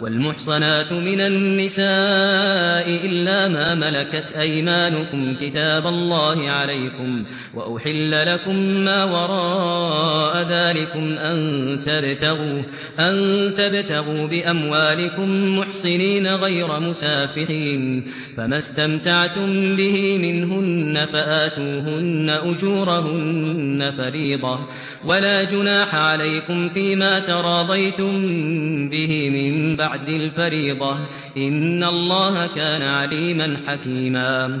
والمحصنات من النساء إلا ما ملكت أيمانكم كتاب الله عليكم وأحل لكم ما وراء ذلكم أن تبتغوا, أن تبتغوا بأموالكم محصنين غير مسافحين فما استمتعتم به منهن فآتوهن أجورهن فريضة ولا جناح عليكم فيما تراضيتم به من بعض بعد الفريضة إن الله كان عليما حكيما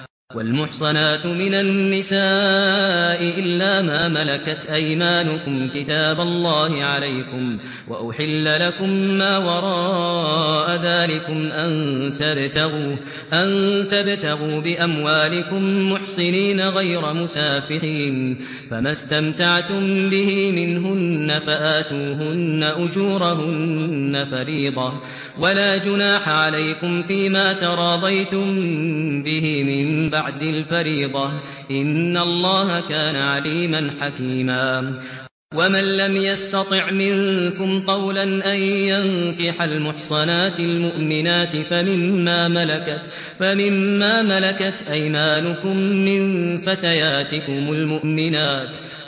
والمحصنات من النساء إلا ما ملكت أيمانكم كتاب الله عليكم وأحل لكم ما وراء ذلكم أن تبتغوا, أن تبتغوا بأموالكم محصنين غير مسافحين فما استمتعتم به منهن فآتوهن أجورهن فريضة ولا جناح عليكم فيما تراضيتم به من بعد بعد الفريضة. إن الله كان عليما حكيما. ومن لم يستطع منكم قولا أن ينكح المحصنات المؤمنات فمما ملكت فمما ملكت أيمانكم من فتياتكم المؤمنات.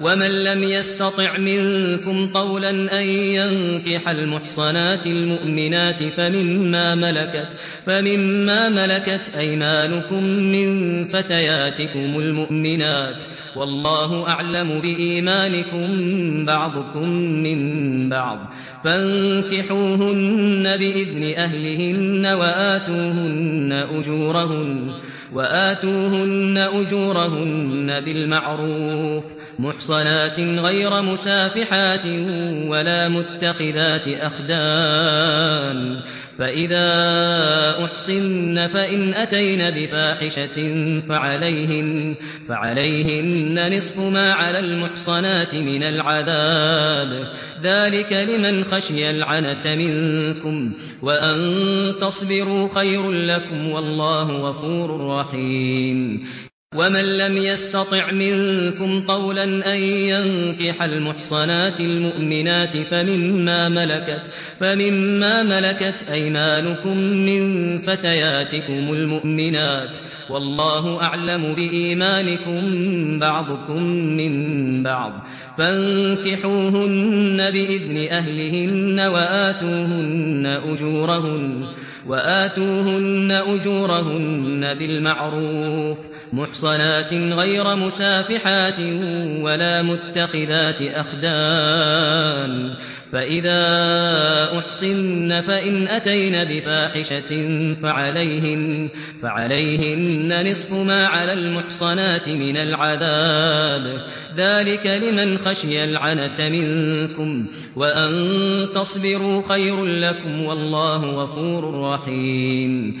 ومن لم يستطع منكم قولا أن ينكح المحصنات المؤمنات فمما ملكت, فمما ملكت أيمانكم من فتياتكم المؤمنات والله أعلم بإيمانكم بعضكم من بعض فانكحوهن بإذن أهلهن وآتوهن أجورهن, وآتوهن أجورهن بالمعروف محصنات غير مسافحات ولا متخذات أخدان. فإذا أحصن فإن أتين بفاحشة فعليهن, فعليهن نصف ما على المحصنات من العذاب. ذلك لمن خشي العنة منكم وأن تصبروا خير لكم والله غفور رحيم. ومن لم يستطع منكم قولا ان ينكح المحصنات المؤمنات فمما ملكت فمما ملكت ايمانكم من فتياتكم المؤمنات والله اعلم بايمانكم بعضكم من بعض فانكحوهن باذن اهلهن واتوهن اجورهن واتوهن اجورهن بالمعروف محصنات غير مسافحات ولا متخذات أخدان. فإذا أحصن فإن أتين بفاحشة فعليهن, فعليهن نصف ما على المحصنات من العذاب. ذلك لمن خشي العنة منكم وأن تصبروا خير لكم والله غفور رحيم.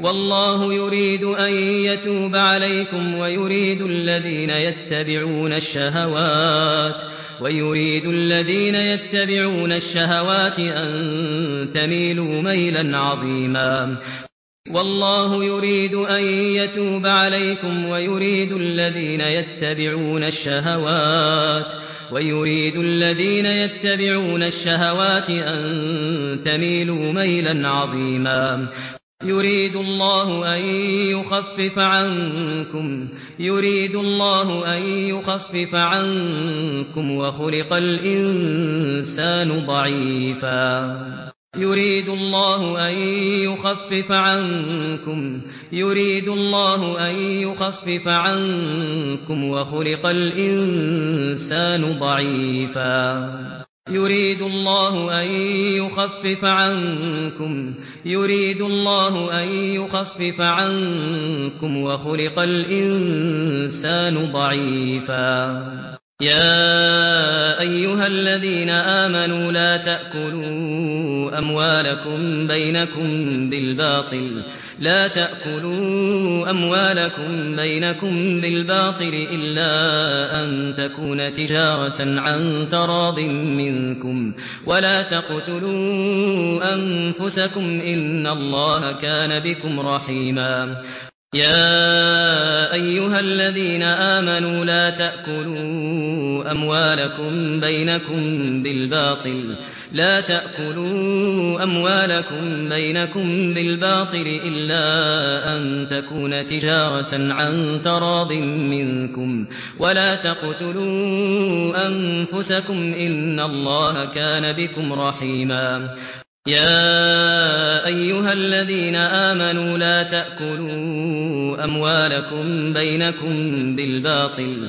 والله يريد أن يتوب عليكم ويريد الذين يتبعون الشهوات ويريد الذين يتبعون الشهوات أن تميلوا ميلا عظيما والله يريد أن يتوب عليكم ويريد الذين يتبعون الشهوات ويريد الذين يتبعون الشهوات أن تميلوا ميلا عظيما يريد الله أن يخفف عنكم يريد الله أن يخفف عنكم وخلق الإنسان ضعيفا. يريد الله أن يخفف عنكم يريد الله أن يخفف عنكم وخلق الإنسان ضعيفا. يريد الله أن يخفف عنكم يريد الله أن يخفف عنكم وخلق الإنسان ضعيفا. يا أيها الذين آمنوا لا تأكلوا أموالكم بينكم بالباطل. لا تأكلوا أموالكم بينكم بالباطل إلا أن تكون تجارة عن تراض منكم ولا تقتلوا أنفسكم إن الله كان بكم رحيما يا أيها الذين آمنوا لا تأكلوا أموالكم بينكم بالباطل لا تأكلوا أموالكم بينكم بالباطل إلا أن تكون تجارة عن تراض منكم ولا تقتلوا أنفسكم إن الله كان بكم رحيما يا أيها الذين آمنوا لا تأكلوا أموالكم بينكم بالباطل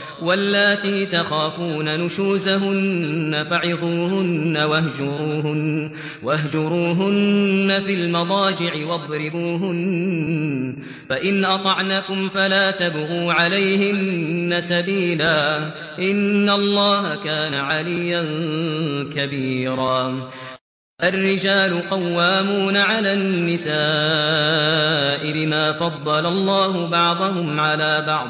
واللاتي تخافون نشوزهن فعظوهن واهجروهن واهجروهن في المضاجع واضربوهن فإن أطعنكم فلا تبغوا عليهن سبيلا إن الله كان عليا كبيرا الرجال قوامون على النساء بما فضل الله بعضهم على بعض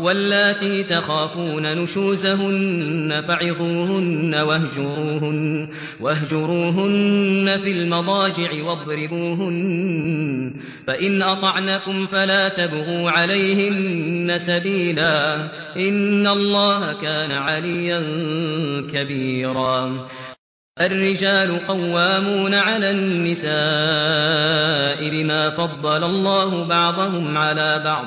واللاتي تخافون نشوزهن فعظوهن واهجروهن واهجروهن في المضاجع واضربوهن فإن أطعنكم فلا تبغوا عليهن سبيلا إن الله كان عليا كبيرا الرجال قوامون على النساء بما فضل الله بعضهم على بعض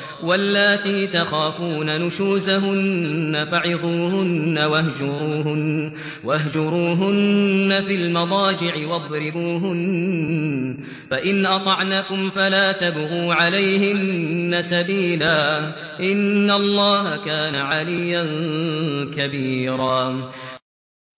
واللاتي تخافون نشوزهن فعظوهن واهجروهن واهجروهن في المضاجع واضربوهن فإن أطعنكم فلا تبغوا عليهن سبيلا إن الله كان عليا كبيرا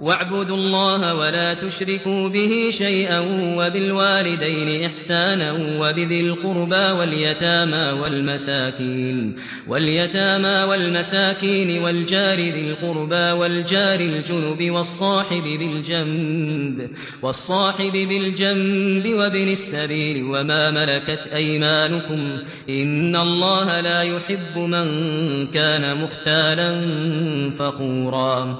واعبدوا الله ولا تشركوا به شيئا وبالوالدين إحسانا وبذي القربى واليتامى والمساكين واليتامى والمساكين والجار ذي القربى والجار الجنب والصاحب بالجنب والصاحب بالجنب وابن السبيل وما ملكت أيمانكم إن الله لا يحب من كان مختالا فخورا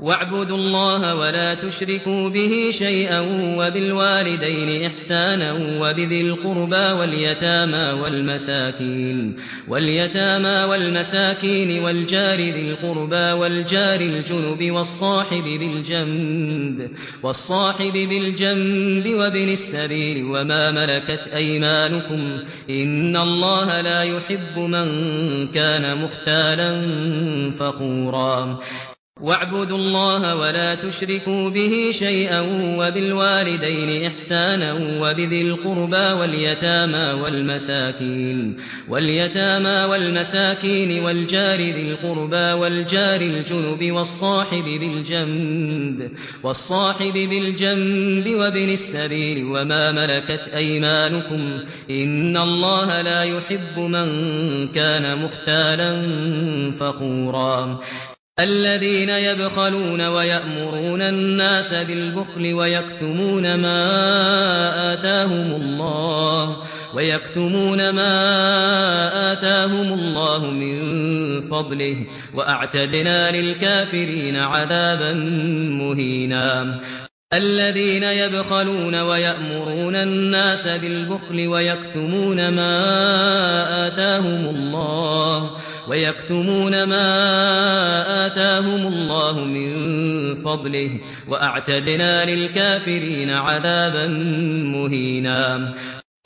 واعبدوا الله ولا تشركوا به شيئا وبالوالدين إحسانا وبذي القربى واليتامى والمساكين واليتامى والمساكين والجار ذي القربى والجار الجنب والصاحب بالجنب والصاحب بالجنب وابن السبيل وما ملكت أيمانكم إن الله لا يحب من كان مختالا فخورا واعبدوا الله ولا تشركوا به شيئا وبالوالدين إحسانا وبذي القربى واليتامى والمساكين واليتامى والمساكين والجار ذي القربى والجار الجنب والصاحب بالجنب والصاحب بالجنب وابن السبيل وما ملكت أيمانكم إن الله لا يحب من كان مختالا فخورا الذين يبخلون ويأمرون الناس بالبخل ويكتمون ما آتاهم الله ويكتمون ما آتاهم الله من فضله وأعتدنا للكافرين عذابا مهينا. الذين يبخلون ويأمرون الناس بالبخل ويكتمون ما آتاهم الله ويكتمون ما آتاهم الله من فضله وأعتدنا للكافرين عذابا مهينا.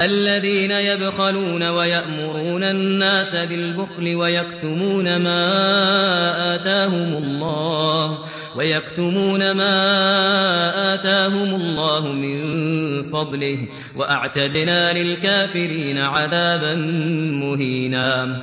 الذين يبخلون ويأمرون الناس بالبخل ويكتمون ما آتاهم الله ويكتمون ما آتاهم الله من فضله وأعتدنا للكافرين عذابا مهينا.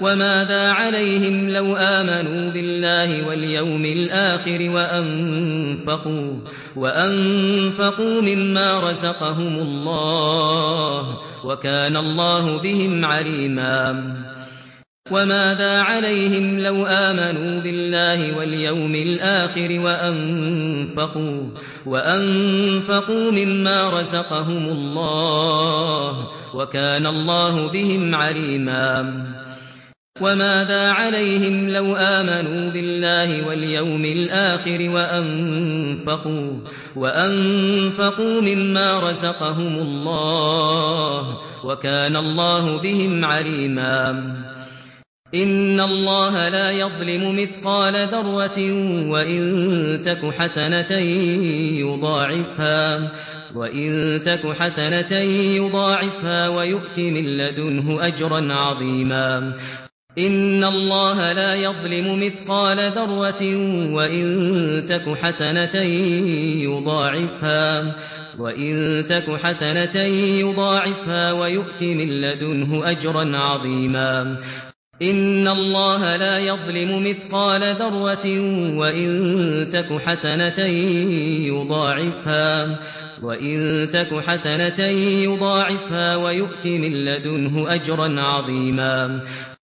وماذا عليهم لو آمنوا بالله واليوم الآخر وأنفقوا, وأنفقوا مما رزقهم الله وكان الله بهم عليما وماذا عليهم لو آمنوا بالله واليوم الآخر وأنفقوا, وأنفقوا مما رزقهم الله وكان الله بهم عليما وماذا عليهم لو آمنوا بالله واليوم الآخر وأنفقوا, وأنفقوا مما رزقهم الله وكان الله بهم عليما إن الله لا يظلم مثقال ذرة وإن تك حسنة يضاعفها وإن تك حسنة يضاعفها ويؤتي من لدنه أجرا عظيما ان الله لا يظلم مثقال ذره وان تك حسنه يضاعفها وان تك حسنه يضاعفها ويؤتي من لدنه اجرا عظيما ان الله لا يظلم مثقال ذره وان تك حسنه يضاعفها وان تك حسنه يضاعفها ويؤتي من لدنه اجرا عظيما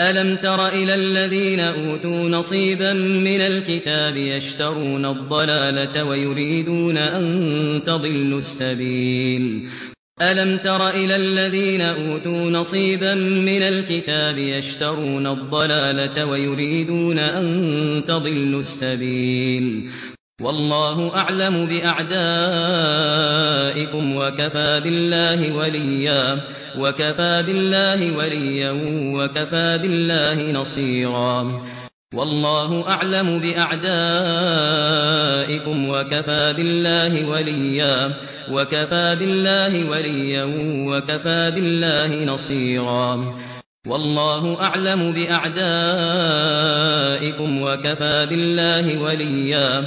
ألم تر إلى الذين أوتوا نصيبا من الكتاب يشترون الضلالة ويريدون أن تضلوا السبيل ألم تر إلى الذين أوتوا نصيبا من الكتاب يشترون الضلالة ويريدون أن تضلوا السبيل والله أعلم بأعدائكم وكفى بالله وليا وكفى بالله وليا وكفى بالله نصيرا. والله أعلم بأعدائكم وكفى بالله وليا وكفى بالله وليا وكفى بالله نصيرا. والله أعلم بأعدائكم وكفى بالله وليا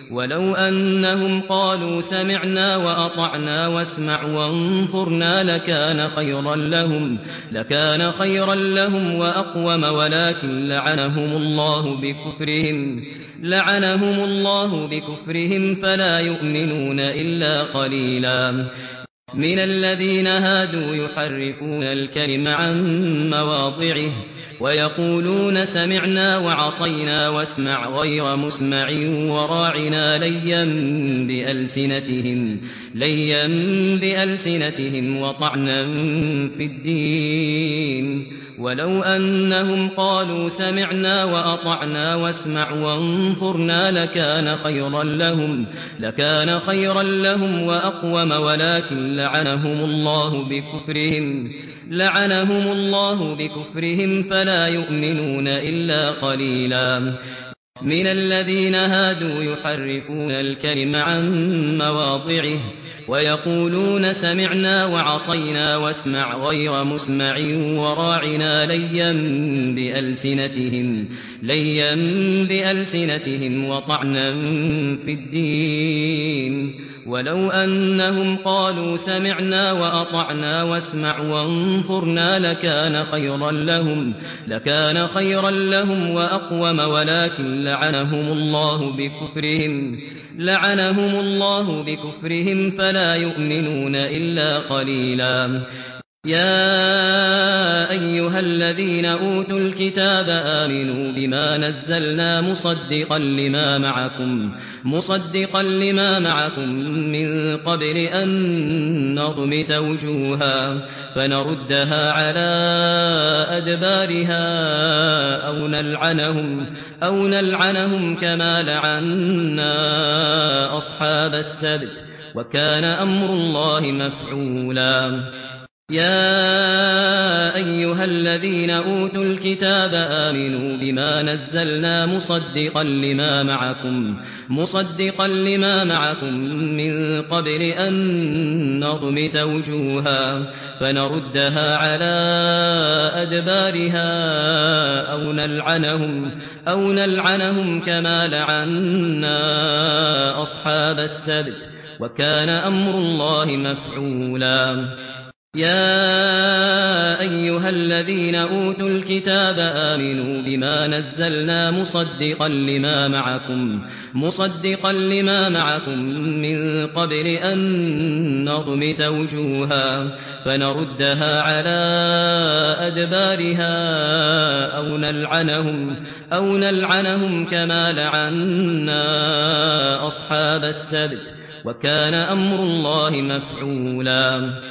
ولو أنهم قالوا سمعنا وأطعنا واسمع وانظرنا لكان خيرا لهم لكان خيرا لهم وأقوم ولكن لعنهم الله بكفرهم لعنهم الله بكفرهم فلا يؤمنون إلا قليلا. من الذين هادوا يحرفون الكلم عن مواضعه ويقولون سمعنا وعصينا واسمع غير مسمع وراعنا ليا بألسنتهم ليا بألسنتهم وطعنا في الدين. ولو أنهم قالوا سمعنا وأطعنا واسمع وانظرنا لكان خيرا لهم لكان خيرا لهم وأقوم ولكن لعنهم الله بكفرهم لعنهم الله بكفرهم فلا يؤمنون إلا قليلا. من الذين هادوا يحرفون الكلم عن مواضعه ويقولون سمعنا وعصينا واسمع غير مسمع وراعنا ليا بألسنتهم ليا بألسنتهم وطعنا في الدين. ولو أنهم قالوا سمعنا وأطعنا واسمع وانفرنا لكان خيرا لهم لكان خيرا لهم وأقوم ولكن لعنهم الله بكفرهم لعنهم الله بكفرهم فلا يؤمنون إلا قليلا. يا أيها الذين أوتوا الكتاب آمنوا بما نزلنا مصدقا لما معكم مصدقا لما معكم من قبل أن نغمس وجوها فنردها على أدبارها أو نلعنهم أو نلعنهم كما لعنا أصحاب السبت وكان أمر الله مفعولا. يا أيها الذين أوتوا الكتاب آمنوا بما نزلنا مصدقا لما معكم مصدقا لما معكم من قبل أن نغمس وجوها فنردها على أدبارها أو نلعنهم أو نلعنهم كما لعنا أصحاب السبت وكان أمر الله مفعولا. يا أيها الذين أوتوا الكتاب آمنوا بما نزلنا مصدقا لما معكم مصدقا لما معكم من قبل أن نغمس وجوها فنردها على أدبارها أو نلعنهم أو نلعنهم كما لعنا أصحاب السبت وكان أمر الله مفعولا.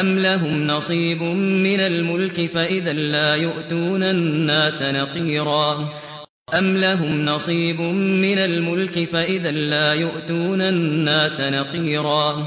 أم لهم نصيب من الملك فإذا لا يؤتون الناس نقيرا أم لهم نصيب من الملك فإذا لا يؤتون الناس نقيرا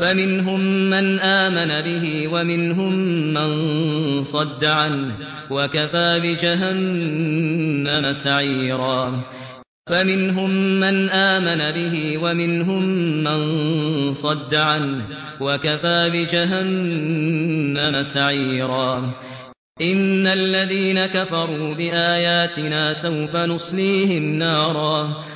فمنهم من آمن به ومنهم من صد عنه وكفى بجهنم سعيرا. فمنهم من آمن به ومنهم من صد عنه وكفى بجهنم سعيرا. إن الذين كفروا بآياتنا سوف نصليهم نارا.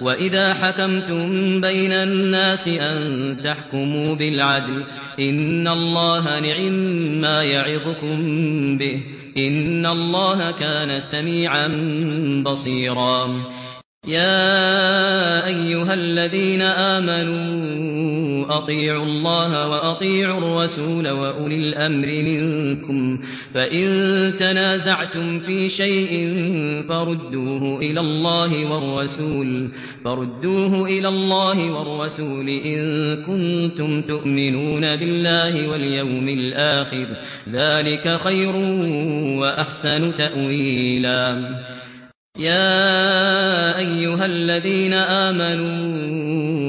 وَإِذَا حَكَمْتُمْ بَيْنَ النَّاسِ أَن تَحْكُمُوا بِالْعَدْلِ إِنَّ اللَّهَ نِعِمَّا مَا يَعِظُكُم بِهِ إِنَّ اللَّهَ كَانَ سَمِيعًا بَصِيرًا يَا أَيُّهَا الَّذِينَ آمَنُوا أطيعوا الله وأطيعوا الرسول وأولي الأمر منكم. فإن تنازعتم في شيء فردوه إلى الله والرسول. فردوه إلى الله والرسول إن كنتم تؤمنون بالله واليوم الآخر. ذلك خير وأحسن تأويلا. يا أيها الذين آمنوا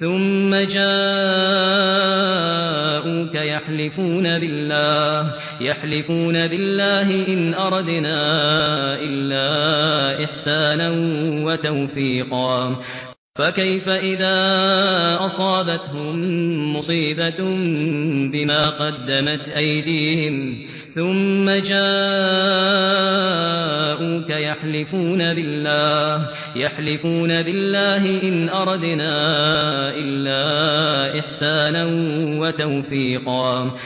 ثم جاءوك يحلفون بالله يحلفون بالله إن أردنا إلا إحسانا وتوفيقا. فكيف إذا أصابتهم مصيبة بما قدمت أيديهم؟ ثم جاءوك يحلفون بالله يحلفون بالله إن أردنا إلا إحسانا وتوفيقا.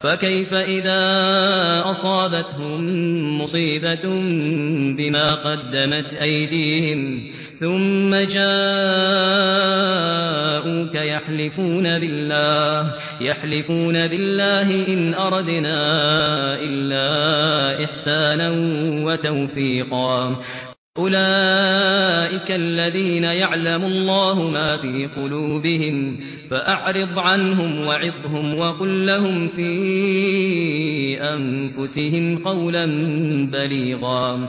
فكيف إذا أصابتهم مصيبة بما قدمت أيديهم؟ ثم جاءوك يحلفون بالله يحلفون بالله إن أردنا إلا إحسانا وتوفيقا. أولئك الذين يعلم الله ما في قلوبهم فأعرض عنهم وعظهم وقل لهم في أنفسهم قولا بليغا.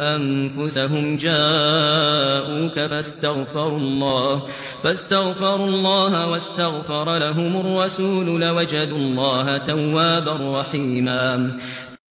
أنفسهم جاءوك فاستغفروا الله فاستغفروا الله واستغفر لهم الرسول لوجدوا الله توابا رحيما.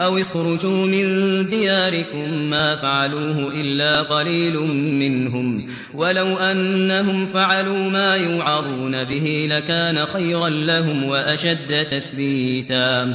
أو اخرجوا من دياركم ما فعلوه إلا قليل منهم ولو أنهم فعلوا ما يوعرون به لكان خيرا لهم وأشد تثبيتا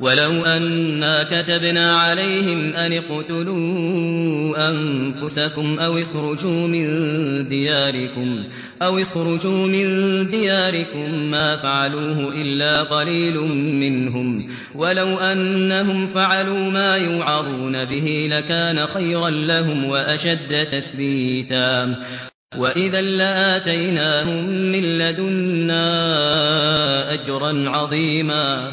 ولو أنا كتبنا عليهم أن اقتلوا أنفسكم أو اخرجوا من دياركم أو اخرجوا من دياركم ما فعلوه إلا قليل منهم ولو أنهم فعلوا ما يوعظون به لكان خيرا لهم وأشد تثبيتا وَإِذًا لَّآتَيْنَاهُم مِّن لَّدُنَّا أَجْرًا عَظِيمًا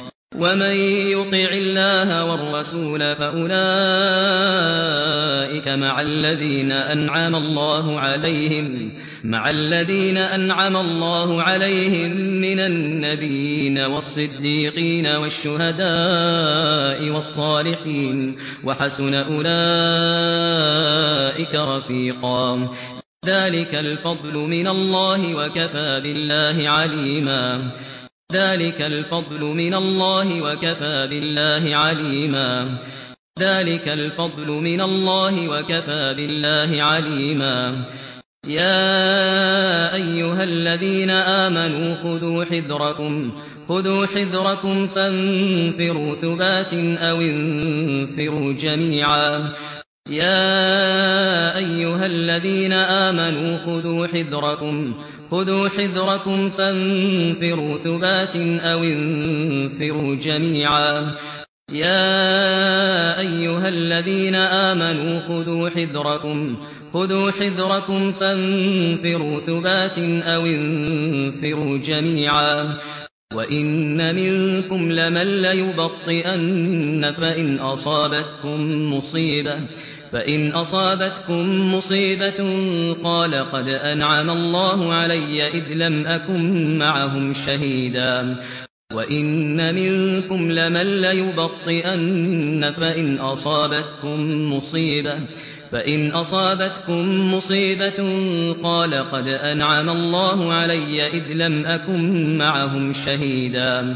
ومن يطع الله والرسول فاولئك مع الذين انعم الله عليهم مع الذين انعم الله عليهم من النبيين والصديقين والشهداء والصالحين وحسن اولئك رفيقا ذلك الفضل من الله وكفى بالله عليما ذلك الفضل من الله وكفى بالله عليما. ذلك الفضل من الله وكفى بالله عليما. يا أيها الذين آمنوا خذوا حذركم خذوا حذركم فانفروا ثبات أو انفروا جميعا. يا أيها الذين آمنوا خذوا حذركم خذوا حذركم فانفروا ثبات أو انفروا جميعا. يا أيها الذين آمنوا خذوا حذركم خذوا حذركم فانفروا ثبات أو انفروا جميعا. وَإِنَّ مِنكُمْ لَمَن لَّيُبَطِّئَنَّ فَإِنْ أَصَابَتْهُم مُّصِيبَةٌ. فإن أصابتكم مصيبة قال قد أنعم الله علي إذ لم أكن معهم شهيدا وإن منكم لمن ليبطئن فإن أصابتكم مصيبة فإن أصابتكم مصيبة قال قد أنعم الله علي إذ لم أكن معهم شهيدا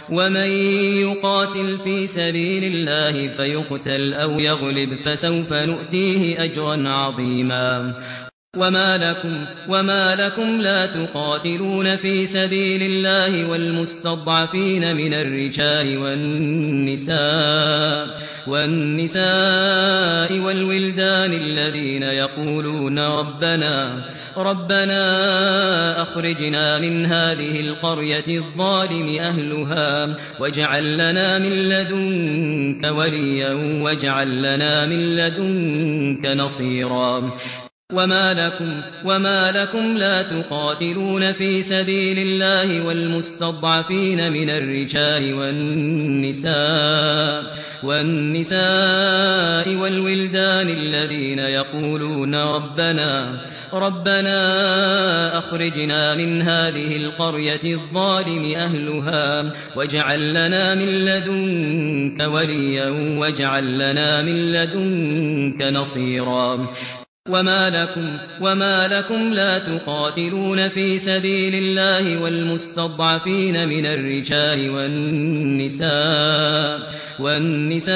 ومن يقاتل في سبيل الله فيقتل أو يغلب فسوف نؤتيه أجرا عظيما. وما لكم وما لكم لا تقاتلون في سبيل الله والمستضعفين من الرجال والنساء والنساء والولدان الذين يقولون ربنا ربنا أخرجنا من هذه القرية الظالم أهلها واجعل لنا من لدنك وليا واجعل لنا من لدنك نصيرا وما لكم وما لكم لا تقاتلون في سبيل الله والمستضعفين من الرجال والنساء والنساء والولدان الذين يقولون ربنا ربنا اخرجنا من هذه القريه الظالم اهلها واجعل لنا من لدنك وليا واجعل لنا من لدنك نصيرا وما لكم وما لكم لا تقاتلون في سبيل الله والمستضعفين من الرجال والنساء والنساء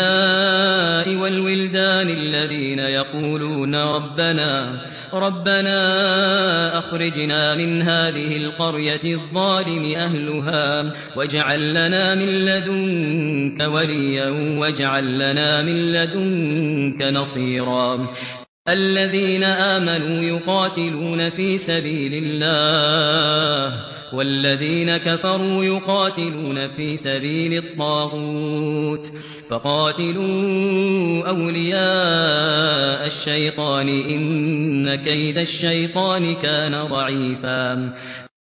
والولدان الذين يقولون ربنا ربنا اخرجنا من هذه القريه الظالم اهلها واجعل لنا من لدنك وليا واجعل لنا من لدنك نصيرا الذين آمنوا يقاتلون في سبيل الله والذين كفروا يقاتلون في سبيل الطاغوت فقاتلوا أولياء الشيطان إن كيد الشيطان كان ضعيفا.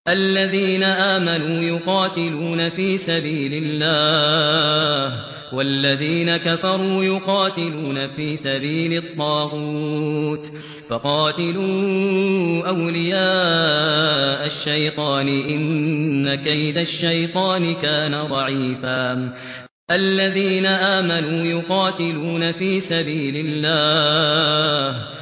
الذين آمنوا يقاتلون في سبيل الله والذين كفروا يقاتلون في سبيل الطاغوت فقاتلوا أولياء الشيطان إن كيد الشيطان كان ضعيفا الذين آمنوا يقاتلون في سبيل الله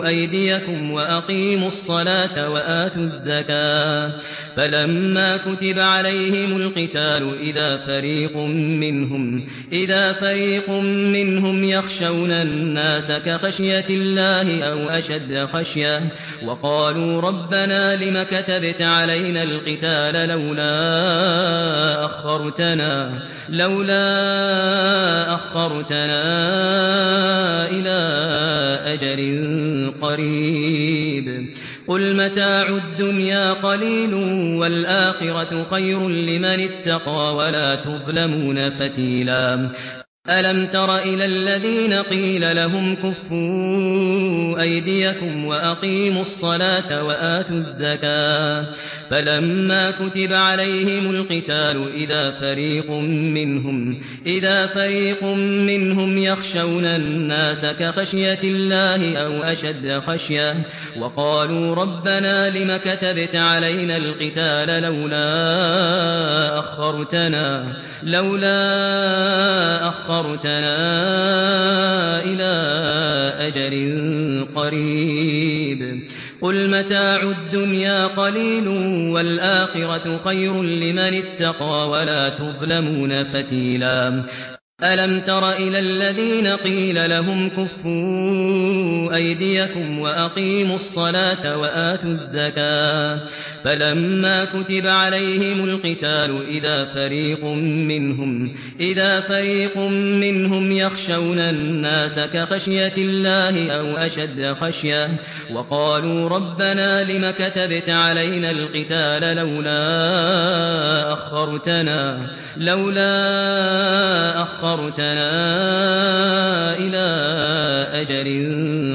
أيديكم وأقيموا الصلاة وآتوا الزكاة فلما كتب عليهم القتال إذا فريق منهم إذا فريق منهم يخشون الناس كخشية الله أو أشد خشية وقالوا ربنا لما كتبت علينا القتال لولا أخرتنا لولا أخرتنا إلى أجل قريب قل متاع الدنيا قليل والآخرة خير لمن اتقى ولا تظلمون فتيلا. ألم تر إلى الذين قيل لهم كفوا أيديكم وأقيموا الصلاة وآتوا الزكاة فلما كتب عليهم القتال إذا فريق منهم إذا فريق منهم يخشون الناس كخشية الله أو أشد خشية وقالوا ربنا لما كتبت علينا القتال لولا أخرتنا لولا أخرتنا إلى أجل قريب. قل متاع الدنيا قليل والآخرة خير لمن اتقى ولا تظلمون فتيلا. ألم تر إلى الذين قيل لهم كفوا أيديكم وأقيموا الصلاة وآتوا الزكاة فلما كتب عليهم القتال إذا فريق منهم إذا فريق منهم يخشون الناس كخشية الله أو أشد خشية وقالوا ربنا لما كتبت علينا القتال لولا أخرتنا لولا أخرتنا إلى أجل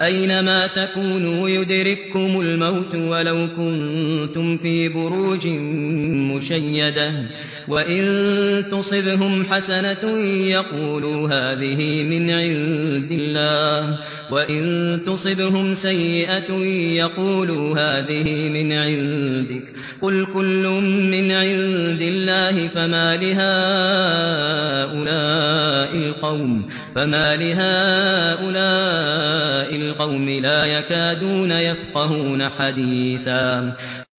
أينما تكونوا يدرككم الموت ولو كنتم في بروج مشيدة وإن تصبهم حسنة يقولوا هذه من عند الله وإن تصبهم سيئة يقولوا هذه من عندك قل كل من عند الله فما لهؤلاء القوم فما لهؤلاء القوم لا يكادون يفقهون حديثا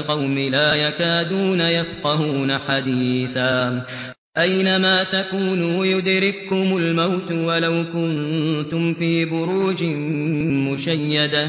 القوم لا يكادون يفقهون حديثا. أينما تكونوا يدرككم الموت ولو كنتم في بروج مشيدة.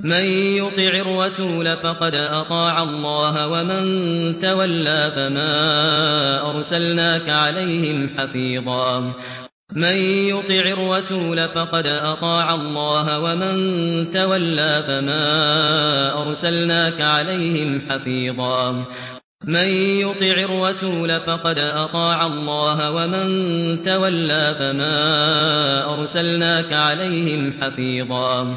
من يطع الرسول فقد أطاع الله ومن تولى فما أرسلناك عليهم حفيظا. من يطع الرسول فقد أطاع الله ومن تولى فما أرسلناك عليهم حفيظا. من يطع الرسول فقد أطاع الله ومن تولى فما أرسلناك عليهم حفيظا.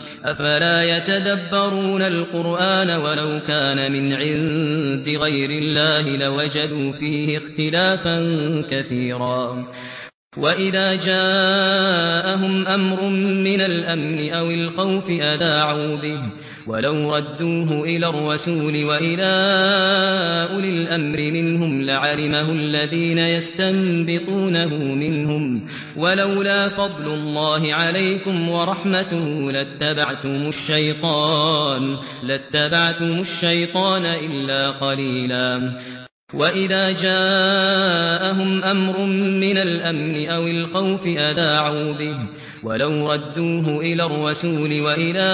أفلا يتدبرون القرآن ولو كان من عند غير الله لوجدوا فيه اختلافا كثيرا. وإذا جاءهم أمر من الأمن أو الخوف أداعوا به. ولو ردوه إلى الرسول وإلى أولي الأمر منهم لعلمه الذين يستنبطونه منهم ولولا فضل الله عليكم ورحمته لاتبعتم الشيطان لاتبعتم الشيطان إلا قليلا وَإِذَا جَاءَهُمْ أَمْرٌ مِنَ الْأَمْنِ أَوِ الْخَوْفِ أَذَاعُوا بِهِ ولو ردوه إلى الرسول وإلى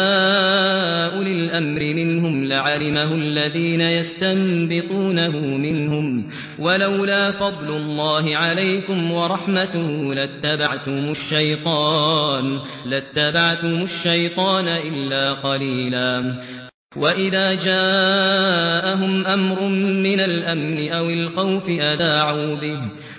أولي الأمر منهم لعلمه الذين يستنبطونه منهم ولولا فضل الله عليكم ورحمته لاتبعتم الشيطان لاتبعتم الشيطان إلا قليلا وَإِذَا جَاءَهُمْ أَمْرٌ مِنَ الْأَمْنِ أَوِ الْخَوْفِ أَذَاعُوا بِهِ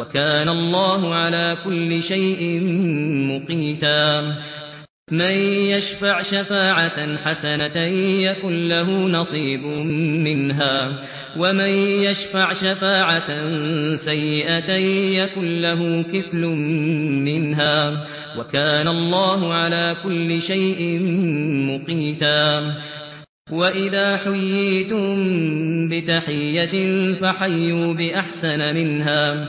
وكان الله على كل شيء مقيتا. من يشفع شفاعة حسنة يكن له نصيب منها. ومن يشفع شفاعة سيئة يكن له كفل منها. وكان الله على كل شيء مقيتا. وَإِذَا حُيِّيتُم بِتَحِيَّةٍ فَحَيُّوا بِأَحْسَنَ مِنْهَا.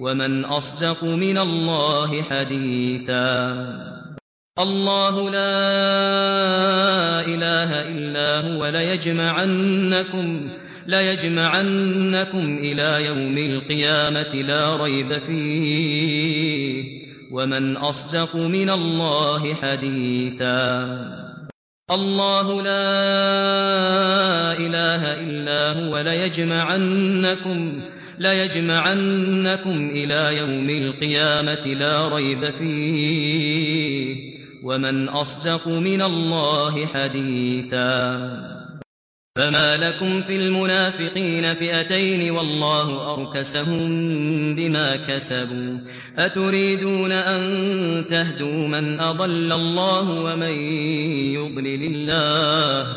ومن أصدق من الله حديثا الله لا إله إلا هو ليجمعنكم, ليجمعنكم إلى يوم القيامة لا ريب فيه ومن أصدق من الله حديثا الله لا إله إلا هو ليجمعنكم لا يجمعنكم إلى يوم القيامه لا ريب فيه ومن اصدق من الله حديثا فما لكم في المنافقين فئتين والله اركسهم بما كسبوا اتريدون ان تهدوا من اضل الله ومن يضلل الله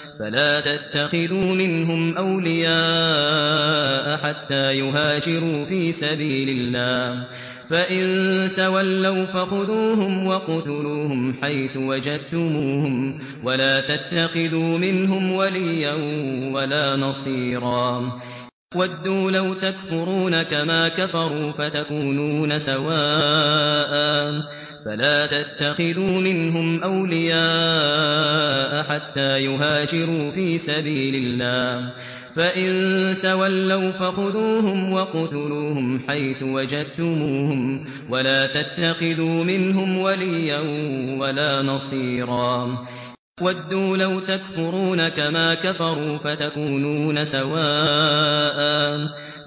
فلا تتخذوا منهم أولياء حتى يهاجروا في سبيل الله. فإن تولوا فخذوهم وقتلوهم حيث وجدتموهم ولا تتخذوا منهم وليا ولا نصيرا. ودوا لو تكفرون كما كفروا فتكونون سواء. فلا تتخذوا منهم أولياء حتى يهاجروا في سبيل الله. فإن تولوا فخذوهم وقتلوهم حيث وجدتموهم ولا تتخذوا منهم وليا ولا نصيرا. ودوا لو تكفرون كما كفروا فتكونون سواء.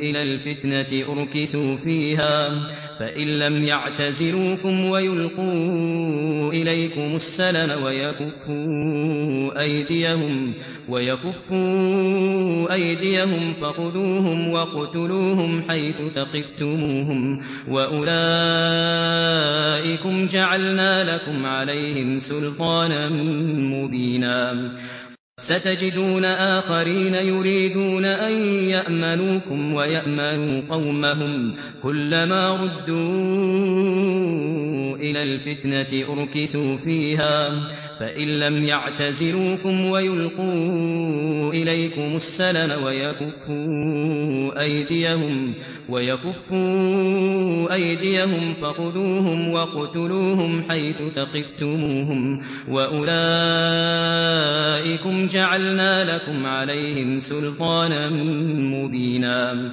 إلى الفتنة أركسوا فيها فإن لم يعتزلوكم ويلقوا إليكم السلم ويكفوا أيديهم, ويكفوا أيديهم فخذوهم وقتلوهم حيث تقفتموهم وأولئكم جعلنا لكم عليهم سلطانا مبينا. ستجدون آخرين يريدون أن يأمنوكم ويأمنوا قومهم كلما ردوا إلى الفتنة أركسوا فيها فإن لم يعتزلوكم ويلقوا إليكم السلم ويكفوا أيديهم, ويكفوا أيديهم فخذوهم وقتلوهم حيث تقفتموهم وأولئكم جعلنا لكم عليهم سلطانا مبينا.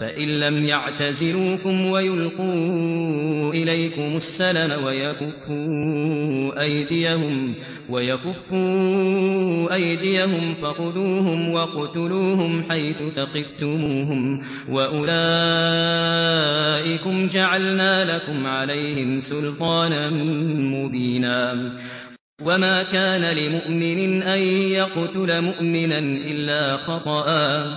فإن لم يعتزلوكم ويلقوا إليكم السلم ويكفوا أيديهم, ويكفوا أيديهم فخذوهم وقتلوهم حيث تقفتموهم وأولئكم جعلنا لكم عليهم سلطانا مبينا وما كان لمؤمن أن يقتل مؤمنا إلا خطأا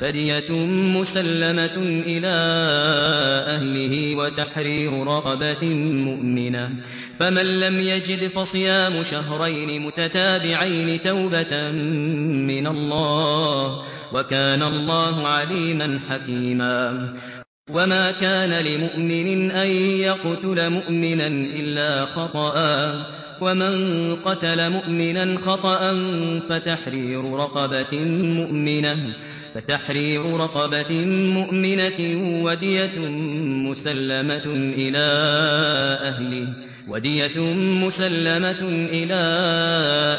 فدية مسلمة إلى أهله وتحرير رقبة مؤمنة. فمن لم يجد فصيام شهرين متتابعين توبة من الله وكان الله عليما حكيما. وما كان لمؤمن أن يقتل مؤمنا إلا خطأا ومن قتل مؤمنا خطأا فتحرير رقبة مؤمنة. فتحرير رقبة مؤمنة ودية مسلمة إلى أهله ودية مسلمة إلى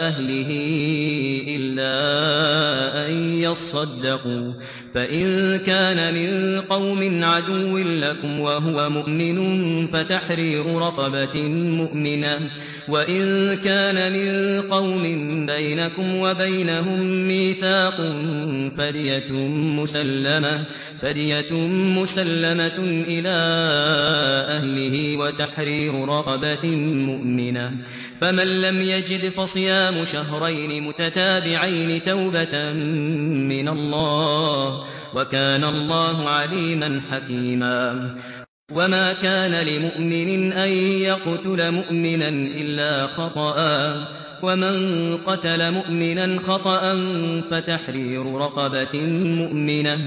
أهله إلا أن يصدقوا. فإن كان من قوم عدو لكم وهو مؤمن فتحرير رقبة مؤمنة وإن كان من قوم بينكم وبينهم ميثاق فرية مسلمة فدية مسلمة إلى أهله وتحرير رقبة مؤمنة. فمن لم يجد فصيام شهرين متتابعين توبة من الله وكان الله عليما حكيما. وما كان لمؤمن أن يقتل مؤمنا إلا خطأا ومن قتل مؤمنا خطأا فتحرير رقبة مؤمنة.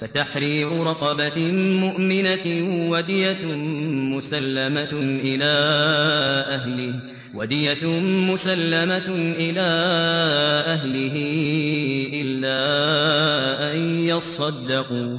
فتحرير رقبة مؤمنة ودية مسلمة إلى أهله ودية مسلمة إلى أهله إلا أن يصدقوا.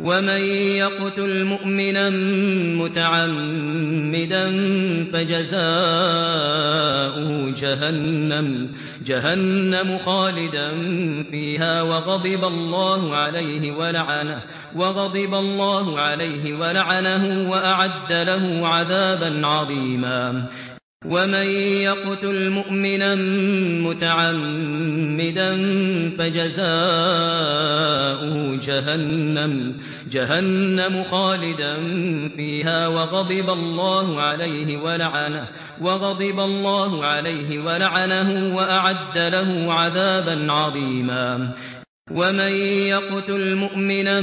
ومن يقتل مؤمنا متعمدا فجزاؤه جهنم جهنم خالدا فيها وغضب الله عليه ولعنه وغضب الله عليه ولعنه واعد له عذابا عظيما ومن يقتل مؤمنا متعمدا فجزاؤه جهنم جهنم خالدا فيها وغضب الله عليه ولعنه وغضب الله عليه ولعنه واعد له عذابا عظيما. ومن يقتل مؤمنا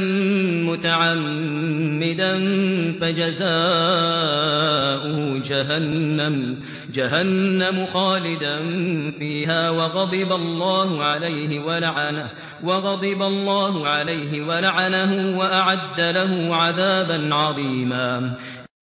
متعمدا فجزاؤه جهنم جهنم خالدا فيها وغضب الله عليه ولعنه وغضب الله عليه ولعنه واعد له عذابا عظيما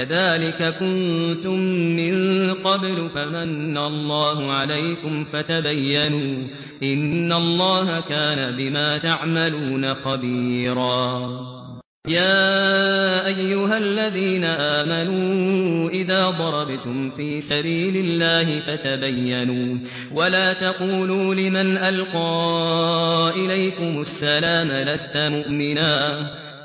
كذلك كنتم من قبل فمن الله عليكم فتبينوا إن الله كان بما تعملون خبيرا. يا أيها الذين آمنوا إذا ضربتم في سبيل الله فتبينوا ولا تقولوا لمن ألقى إليكم السلام لست مؤمناً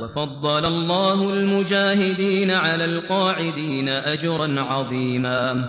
وفضل الله المجاهدين على القاعدين أجرا عظيما.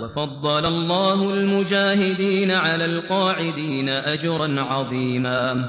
وفضل الله المجاهدين على القاعدين أجرا عظيما.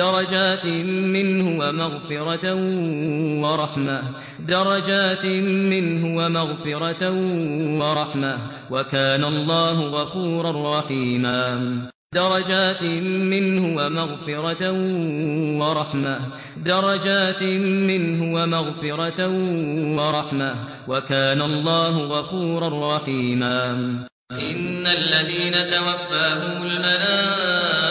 درجات منه ومغفرة ورحمة. درجات منه ومغفرة ورحمة. وكان الله غفورا رحيما. درجات منه ومغفرة ورحمة. درجات منه ومغفرة ورحمة. وكان الله غفورا رحيما. إن الذين توفاهم الملائكة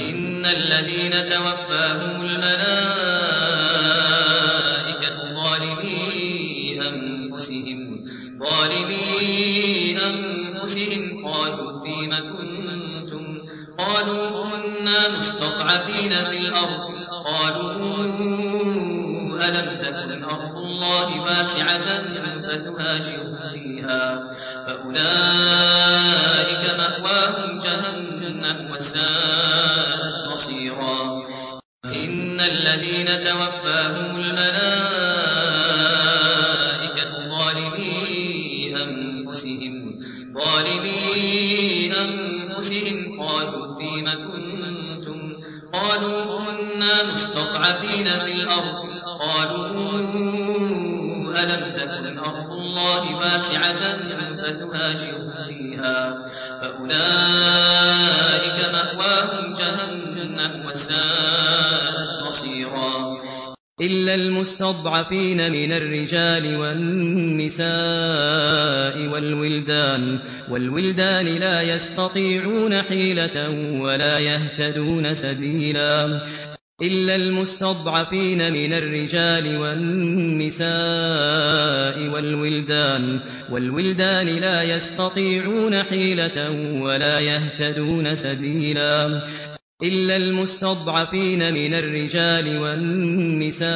إن الذين توفاهم الملائكة ظالمي أنفسهم ظالمي أنفسهم قالوا فيم كنتم قالوا كنا مستضعفين في الأرض قالوا ألم تكن أرض الله واسعة أزواجهم فيها. فأولئك مأواهم جهنم وساءت مصيرا. إن الذين توفاهم الملائكة ظالمي أنفسهم. ظالمي أنفسهم قالوا فيما كنتم؟ قالوا كنا مستضعفين في الأرض. قالوا ألم تكن أرض الله واسعة فتهاجروا فيها فأولئك مأواهم جهنم وساءت مصيرا إلا المستضعفين من الرجال والنساء والولدان والولدان لا يستطيعون حيلة ولا يهتدون سبيلا إلا المستضعفين من الرجال والنساء والولدان والولدان لا يستطيعون حيلة ولا يهتدون سبيلا إلا المستضعفين من الرجال والنساء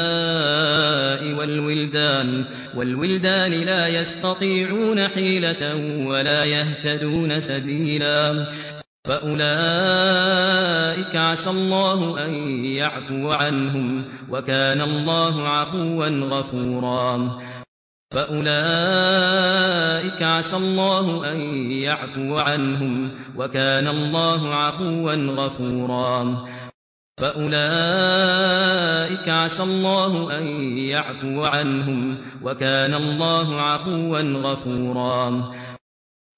والولدان والولدان لا يستطيعون حيلة ولا يهتدون سبيلا فأولئك عسى الله أن يعفو عنهم وكان الله عفوا غفورا. فأولئك عسى الله أن يعفو عنهم وكان الله عفوا غفورا. فأولئك عسى الله أن يعفو عنهم وكان الله عفوا غفورا.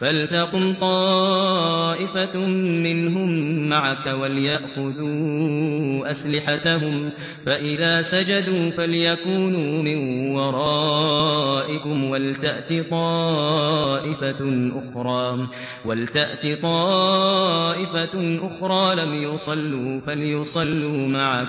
فلتقم طائفة منهم معك وليأخذوا أسلحتهم فإذا سجدوا فليكونوا من ورائكم ولتأت طائفة أخرى ولتأت طائفة أخرى لم يصلوا فليصلوا معك.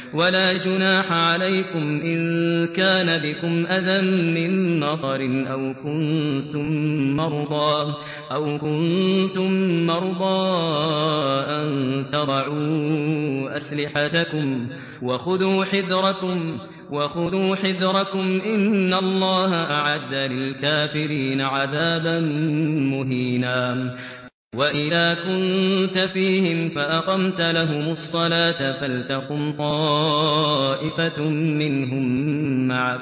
ولا جناح عليكم إن كان بكم أذى من مطر أو كنتم مرضى, أو كنتم مرضى أن ترعوا أسلحتكم وخذوا حذركم وخذوا حذركم إن الله أعد للكافرين عذابا مهينا وَإِذَا كُنْتَ فِيهِمْ فَأَقَمْتَ لَهُمُ الصَّلَاةَ فَلْتَقُمْ طَائِفَةٌ مِّنْهُمْ مَعَكَ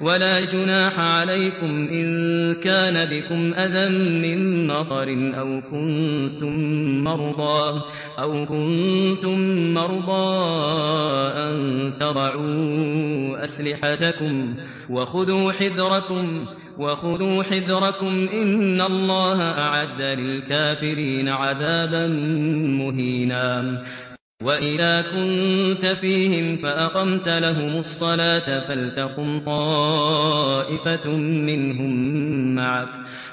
ولا جناح عليكم إن كان بكم أذى من مطر أو كنتم مرضى, أو كنتم مرضى أن تضعوا أسلحتكم وخذوا حذركم وخذوا حذركم إن الله أعد للكافرين عذابا مهينا وَإِذَا كُنْتَ فِيهِمْ فَأَقَمْتَ لَهُمُ الصَّلَاةَ فَلْتَقُمْ طَائِفَةٌ مِّنْهُمْ مَعَكَ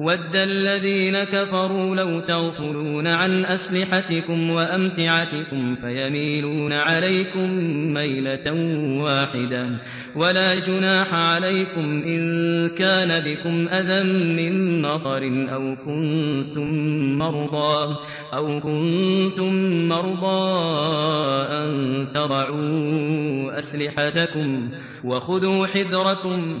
ود الذين كفروا لو تغفلون عن أسلحتكم وأمتعتكم فيميلون عليكم ميلة واحدة ولا جناح عليكم إن كان بكم أذى من مطر أو كنتم مرضى, أو كنتم مرضى أن ترعوا أسلحتكم وخذوا حذركم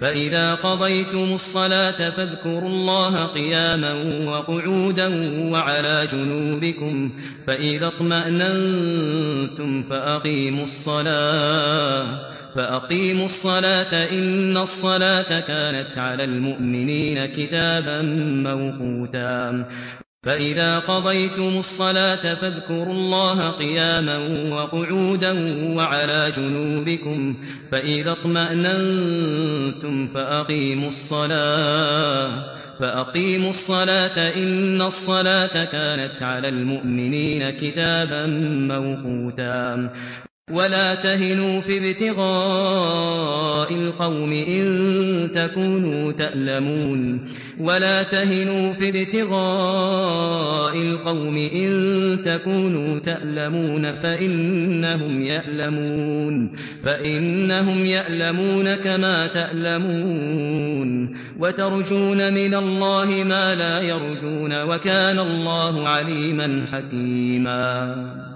فإذا قضيتم الصلاة فاذكروا الله قياما وقعودا وعلى جنوبكم فإذا اطمأننتم فأقيموا الصلاة فأقيموا الصلاة إن الصلاة كانت على المؤمنين كتابا موقوتا فإذا قضيتم الصلاة فاذكروا الله قياما وقعودا وعلى جنوبكم فإذا اطمأننتم فأقيموا الصلاة فأقيموا الصلاة إن الصلاة كانت على المؤمنين كتابا موقوتا ولا تهنوا في ابتغاء القوم ان تكونوا تألمون ولا تهنوا في ابتغاء القوم ان تكونوا تألمون فانهم يألمون فانهم يألمون كما تألمون وترجون من الله ما لا يرجون وكان الله عليما حكيما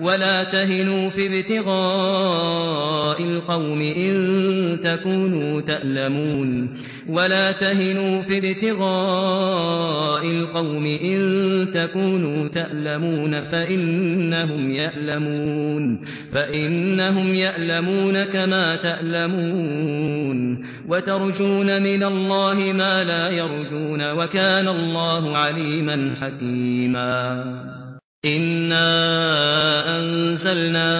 ولا تهنوا في ابتغاء القوم ان تكونوا تألمون ولا تهنوا في ابتغاء القوم ان تكونوا تألمون فانهم يألمون فانهم يألمون كما تألمون وترجون من الله ما لا يرجون وكان الله عليما حكيما إنا أنزلنا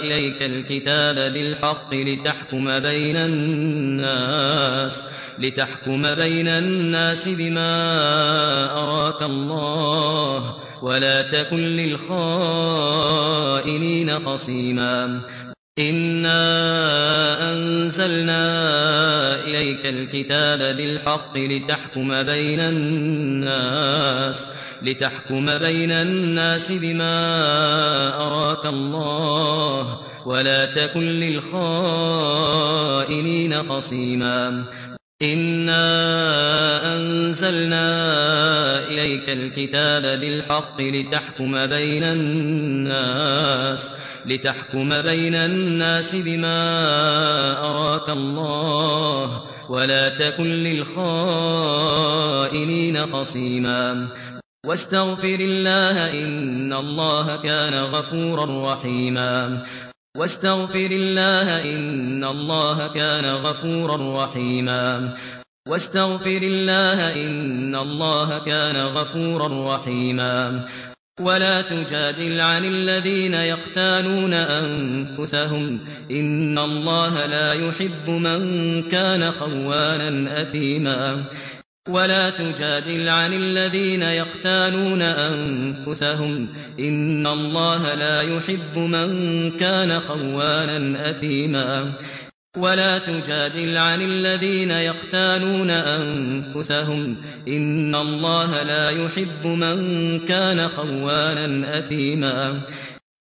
إليك الكتاب بالحق لتحكم بين الناس لتحكم بين الناس بما أراك الله ولا تكن للخائنين قصيما إنا أنزلنا إليك الكتاب بالحق لتحكم بين الناس لتحكم بين الناس بما أراك الله ولا تكن للخائنين قصيما إنا أنزلنا إليك الكتاب بالحق لتحكم بين الناس لتحكم بين الناس بما أراك الله ولا تكن للخائنين قصيما واستغفر الله إن الله كان غفورا رحيما. واستغفر الله إن الله كان غفورا رحيما. واستغفر الله إن الله كان غفورا رحيما. ولا تجادل عن الذين يقتالون أنفسهم. إن الله لا يحب من كان خوانا أثيما. ولا تجادل عن الذين يقتالون أنفسهم إن الله لا يحب من كان خوانا أثيما ولا تجادل عن الذين يقتالون أنفسهم إن الله لا يحب من كان خوانا أثيما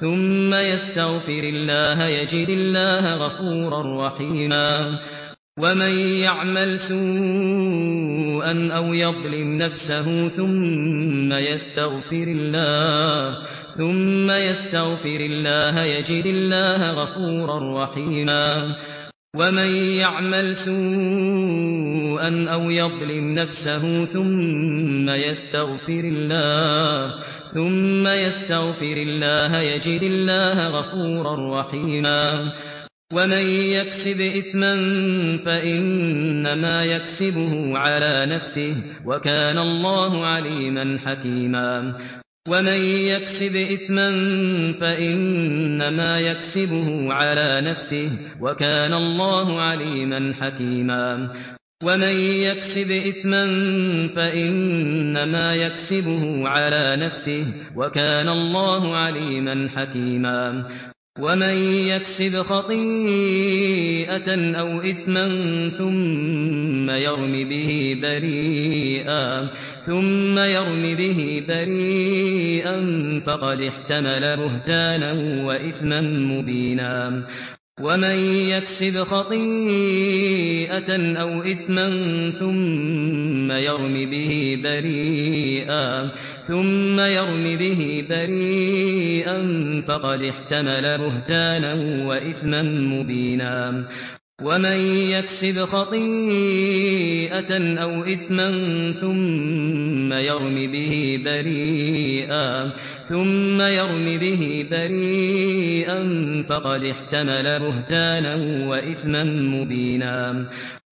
ثم يستغفر الله يجد الله غفورا رحيما. ومن يعمل سوءا أو يظلم نفسه ثم يستغفر الله ثم يستغفر الله يجد الله غفورا رحيما. ومن يعمل سوءا أو يظلم نفسه ثم يستغفر الله ثم يستغفر الله يجد الله غفورا رحيما. ومن يكسب إثما فإنما يكسبه على نفسه وكان الله عليما حكيما. ومن يكسب إثما فإنما يكسبه على نفسه وكان الله عليما حكيما. ومن يكسب اثما فانما يكسبه على نفسه وكان الله عليما حكيما. ومن يكسب خطيئه أو اثما ثم يرمي به بريئا ثم يرمي به بريئا فقد احتمل بهتانا واثما مبينا. ومن يكسب خطيئة أو إثما ثم يرمي به بريئا ثم يرمي به بريئا فقد احتمل بهتانا وإثما مبينا ومن يكسب خطيئة أو إثما ثم يرمي به بريئا ثم يرمي به بريئا فقد احتمل بهتانا وإثما مبينا.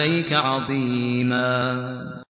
عليك عظيما.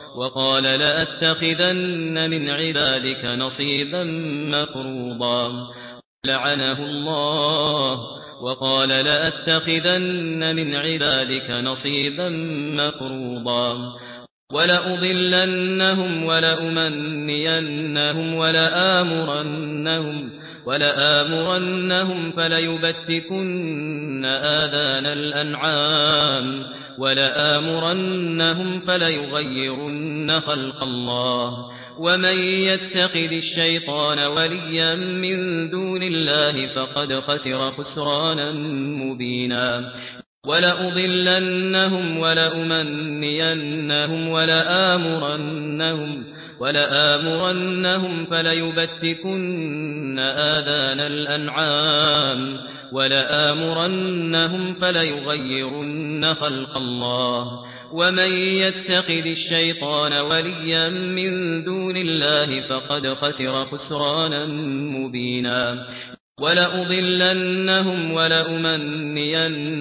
وقال لا اتخذن من عبادك نصيبا مفروضا. لعنه الله. وقال لا اتخذن من عبادك نصيبا مفروضا. ولا اضلنهم ولا امنينهم ولا امرنهم ولا امرنهم فليبتكن آذان الأنعام. ولآمرنهم فليغيرن خلق الله ومن يتخذ الشيطان وليا من دون الله فقد خسر خسرانا مبينا ولأضلنهم ولأمنينهم ولآمرنهم ولآمرنهم فليبتكن آذان الأنعام ولآمرنهم فليغيرن خلق الله ومن يتخذ الشيطان وليا من دون الله فقد خسر خسرانا مبينا ولأضلنهم ولأمنينهم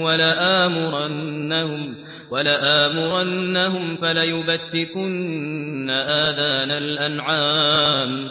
ولآمرنهم ولآمرنهم فليبتكن آذان الأنعام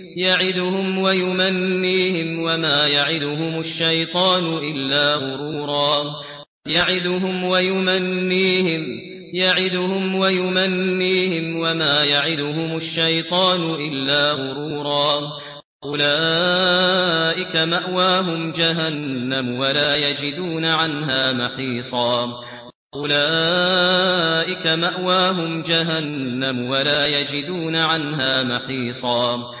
يعدهم ويمنيهم وما يعدهم الشيطان إلا غرورا. يعدهم ويمنيهم يعدهم ويمنيهم وما يعدهم الشيطان إلا غرورا. أولئك مأواهم جهنم ولا يجدون عنها محيصا. أولئك مأواهم جهنم ولا يجدون عنها محيصا.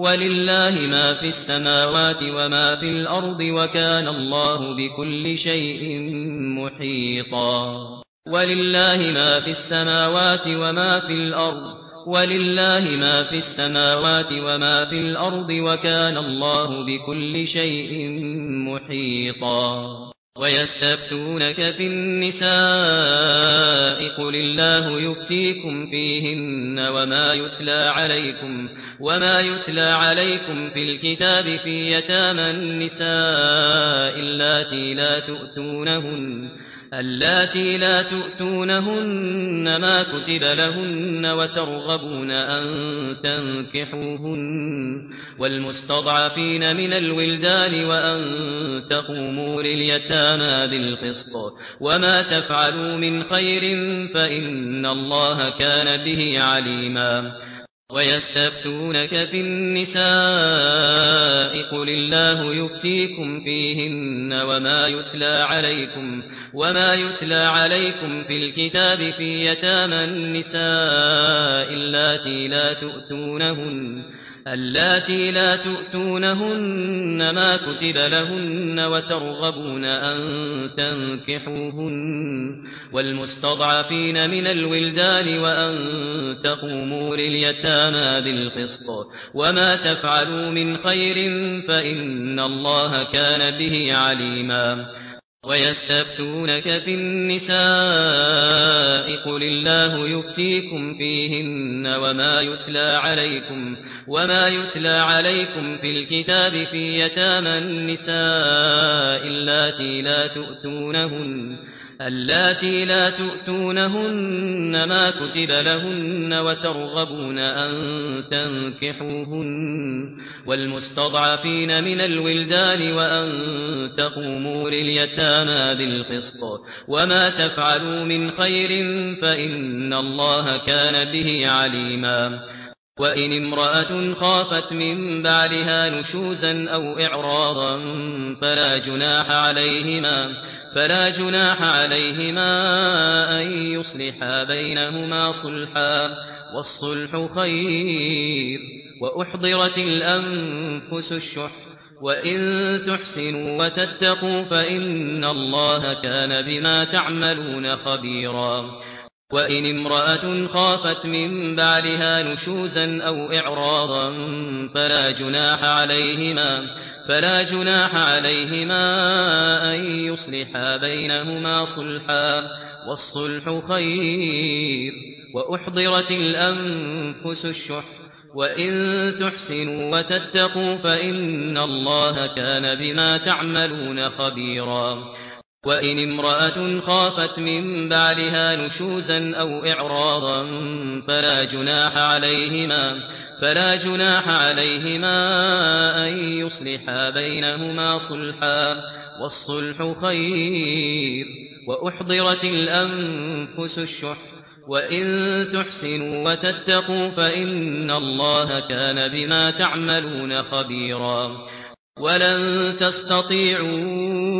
ولله ما في السماوات وما في الأرض وكان الله بكل شيء محيطا ولله ما في السماوات وما في الأرض ولله ما في السماوات وما في الأرض وكان الله بكل شيء محيطا ويستفتونك في النساء قل الله يفتيكم فيهن وما يتلى عليكم فيهن وما يتلى عليكم في الكتاب في يتامى النساء اللاتي لا تؤتونهن اللاتي لا تؤتونهن ما كتب لهن وترغبون أن تنكحوهن والمستضعفين من الولدان وأن تقوموا لليتامى بالقسط وما تفعلوا من خير فإن الله كان به عليماً ويستفتونك في النساء قل الله يفتيكم فيهن وما يتلى عليكم وما يتلى عليكم في الكتاب في يتامى النساء اللاتي لا تؤتونهن اللاتي لا تؤتونهن ما كتب لهن وترغبون أن تنكحوهن والمستضعفين من الولدان وأن تقوموا لليتامى بالقسط وما تفعلوا من خير فإن الله كان به عليما ويستفتونك في النساء قل الله يفتيكم فيهن وما يتلى عليكم وما يتلى عليكم في الكتاب في يتامى النساء اللاتي لا تؤتونهن اللاتي لا تؤتونهن ما كتب لهن وترغبون أن تنكحوهن والمستضعفين من الولدان وأن تقوموا لليتامى بالقسط وما تفعلوا من خير فإن الله كان به عليماً وَإِنِ امْرَأَةٌ خَافَتْ مِنْ بَعْلِهَا نُشُوزًا أَوْ إِعْرَاضًا فَلَا جُنَاحَ عَلَيْهِمَا فَلَا جُنَاحَ عَلَيْهِمَا أَن يُصْلِحَا بَيْنَهُمَا صُلْحًا وَالصُّلْحُ خَيْرٌ وَأُحْضِرَتِ الْأَنفُسُ الشُّحَّ وَإِن تُحْسِنُوا وَتَتَّقُوا فَإِنَّ اللَّهَ كَانَ بِمَا تَعْمَلُونَ خَبِيرًا وَإِنِ امْرَأَةٌ خَافَتْ مِنْ بَعْلِهَا نُشُوزًا أَوْ إِعْرَاضًا فَلَا جُنَاحَ عَلَيْهِمَا فَلَا جُنَاحَ عَلَيْهِمَا أَن يُصْلِحَا بَيْنَهُمَا صُلْحًا وَالصُّلْحُ خَيْرٌ وَأُحْضِرَتِ الْأَنفُسُ الشُّحَّ وَإِن تُحْسِنُوا وَتَتَّقُوا فَإِنَّ اللَّهَ كَانَ بِمَا تَعْمَلُونَ خَبِيرًا وَإِنِ امْرَأَةٌ خَافَتْ مِنْ بَعْلِهَا نُشُوزًا أَوْ إِعْرَاضًا فَلَا جُنَاحَ عَلَيْهِمَا فَلَا جُنَاحَ عَلَيْهِمَا أَن يُصْلِحَا بَيْنَهُمَا صُلْحًا وَالصُّلْحُ خَيْرٌ وَأُحْضِرَتِ الْأَنفُسُ الشُّحَّ وَإِن تُحْسِنُوا وَتَتَّقُوا فَإِنَّ اللَّهَ كَانَ بِمَا تَعْمَلُونَ خَبِيرًا وَلَن تَسْتَطِيعُوا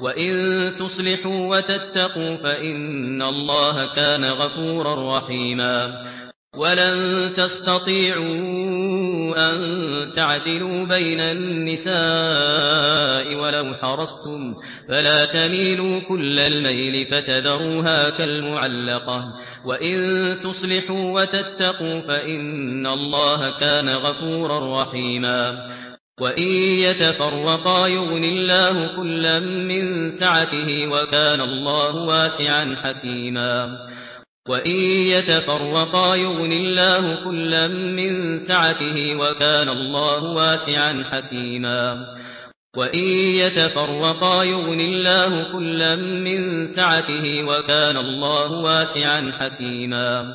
وَإِن تُصْلِحُوا وَتَتَّقُوا فَإِنَّ اللَّهَ كَانَ غَفُورًا رَّحِيمًا وَلَن تَسْتَطِيعُوا أَن تَعْدِلُوا بَيْنَ النِّسَاءِ وَلَوْ حَرَصْتُمْ فَلَا تَمِيلُوا كُلَّ الْمَيْلِ فَتَذَرُوهَا كَالْمُعَلَّقَةِ وَإِن تُصْلِحُوا وَتَتَّقُوا فَإِنَّ اللَّهَ كَانَ غَفُورًا رَّحِيمًا وَإِن يَتَفَرَّقَا يُغْنِ اللَّهُ كُلًّا مِّن سَعَتِهِ وَكَانَ اللَّهُ وَاسِعًا حَكِيمًا وَإِن يَتَفَرَّقَا يُغْنِ اللَّهُ كُلًّا مِّن سَعَتِهِ وَكَانَ اللَّهُ وَاسِعًا حَكِيمًا وَإِن يَتَفَرَّقَا يُغْنِ اللَّهُ كُلًّا مِّن سَعَتِهِ وَكَانَ اللَّهُ وَاسِعًا حَكِيمًا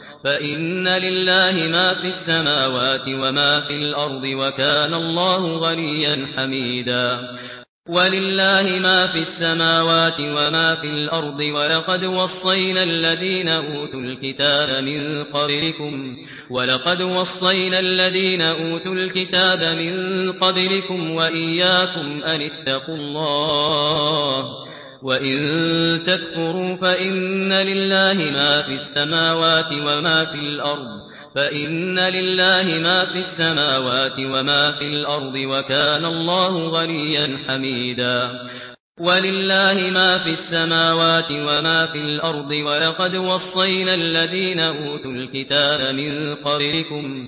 فإن لله ما في السماوات وما في الأرض وكان الله غنيا حميدا. ولله ما في السماوات وما في الأرض ولقد وصينا الذين أوتوا الكتاب من قبلكم ولقد وصينا الذين أوتوا الكتاب من قبلكم وإياكم أن اتقوا الله وَإِن تَكْفُرُوا فَإِنَّ لِلَّهِ مَا فِي السَّمَاوَاتِ وَمَا فِي الْأَرْضِ فَإِنَّ لِلَّهِ مَا فِي السَّمَاوَاتِ وَمَا فِي الْأَرْضِ وَكَانَ اللَّهُ غَنِيًّا حَمِيدًا وَلِلَّهِ مَا فِي السَّمَاوَاتِ وَمَا فِي الْأَرْضِ وَلَقَدْ وَصَّيْنَا الَّذِينَ أُوتُوا الْكِتَابَ مِن قَبْلِكُمْ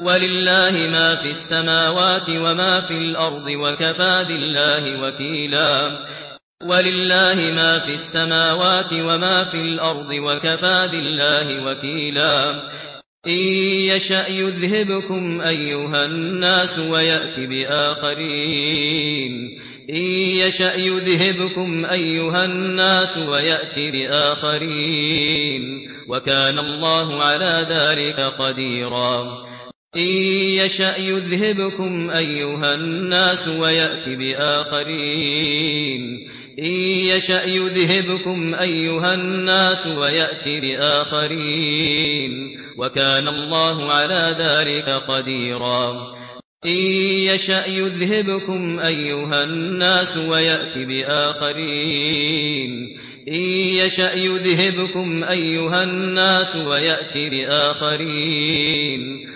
ولله ما في السماوات وما في الأرض وكفى بالله وكيلا. ولله ما في السماوات وما في الأرض وكفى بالله وكيلا. إن يشأ يذهبكم أيها الناس ويأتي بآخرين. إن يشأ يذهبكم أيها الناس ويأتي بآخرين. وكان الله على ذلك قديرا. إن يشأ يذهبكم أيها الناس ويأتي بآخرين. إن يشأ يذهبكم أيها الناس ويأتي بآخرين. وكان الله على ذلك قديرا. إن يشأ يذهبكم أيها الناس ويأتي بآخرين. إن يشأ يذهبكم أيها الناس ويأتي بآخرين.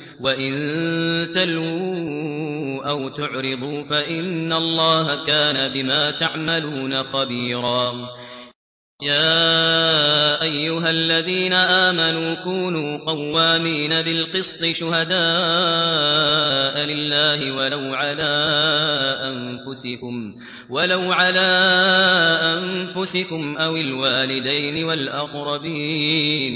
وَإِن تَلْوُوا أَوْ تُعْرِضُوا فَإِنَّ اللَّهَ كَانَ بِمَا تَعْمَلُونَ خَبِيرًا. يَا أَيُّهَا الَّذِينَ آمَنُوا كُونُوا قَوَّامِينَ بِالْقِسْطِ شُهَدَاءَ لِلَّهِ وَلَوْ عَلَى أَنفُسِكُمْ وَلَوْ عَلَى أَنفُسِكُمْ أَوِ الْوَالِدَيْنِ وَالْأَقْرَبِينَ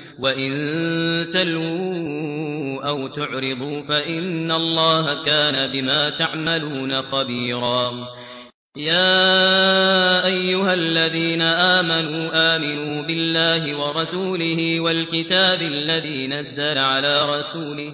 وَإِن تَلُوا أَوْ تُعْرِضُوا فَإِنَّ اللَّهَ كَانَ بِمَا تَعْمَلُونَ خَبِيرًا. يا ايها الذين امنوا امنوا بالله ورسوله والكتاب الذي نزل على رسوله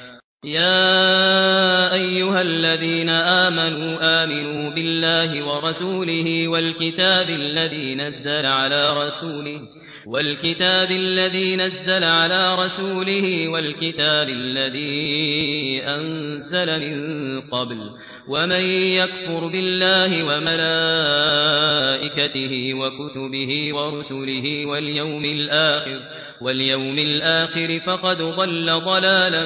يا أيها الذين آمنوا آمنوا بالله ورسوله والكتاب الذي نزل على رسوله والكتاب الذي نزل على رسوله والكتاب الذي أنزل من قبل ومن يكفر بالله وملائكته وكتبه ورسله واليوم الآخر واليوم الآخر فقد ضل ضلالا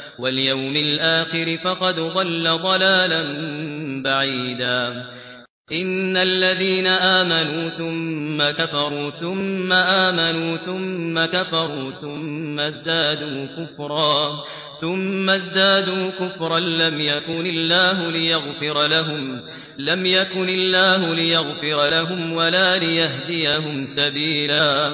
واليوم الآخر فقد ضل ضلالا بعيدا. إن الذين آمنوا ثم كفروا ثم آمنوا ثم كفروا ثم ازدادوا كفرا. ثم ازدادوا كفرا لم يكن الله ليغفر لهم لم يكن الله ليغفر لهم ولا ليهديهم سبيلا.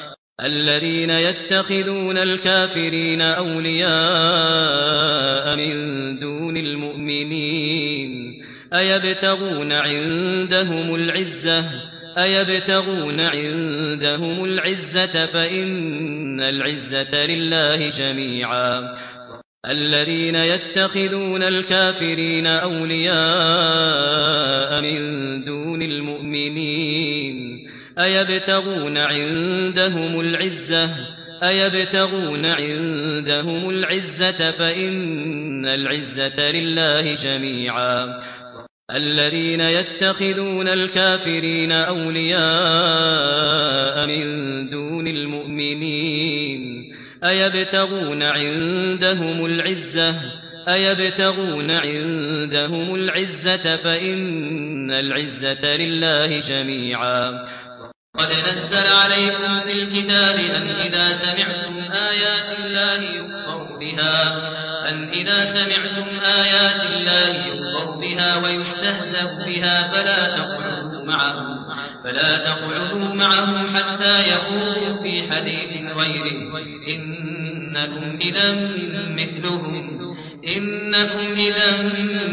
الذين يتخذون الكافرين أولياء من دون المؤمنين أيبتغون عندهم العزة؟ أيبتغون عندهم العزة فإن العزة لله جميعا. الذين يتخذون الكافرين أولياء من دون المؤمنين أيبتغون عندهم العزة؟ أيبتغون عندهم العزة فإن العزة لله جميعا. الذين يتخذون الكافرين أولياء من دون المؤمنين. أيبتغون عندهم العزة؟ أيبتغون عندهم العزة فإن العزة لله جميعا. قد نزل عليكم في الكتاب أن إذا سمعتم آيات الله يكفر بها أن إذا سمعتم آيات الله يكفر بها ويستهزأ بها فلا تقعدوا معهم فلا تقعدوا معهم حتى يخوضوا في حديث غيره إنكم إذا مثلهم إنكم إذا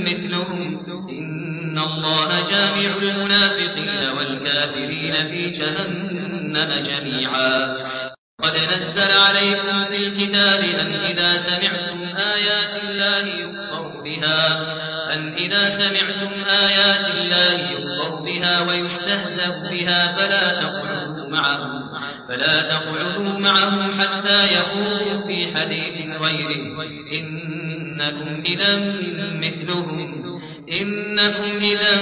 مثلهم ان الله جامع المنافقين والكافرين في جهنم جميعا. قد نزل عليكم في الكتاب أن إذا سمعتم آيات الله يغفر بها أن إذا سمعتم آيات الله يغفر بها ويستهزأ بها فلا تقعدوا معهم فلا تقعدوا معهم حتى يقولوا في حديث غيره إنكم إذا مثلهم. إنكم إذا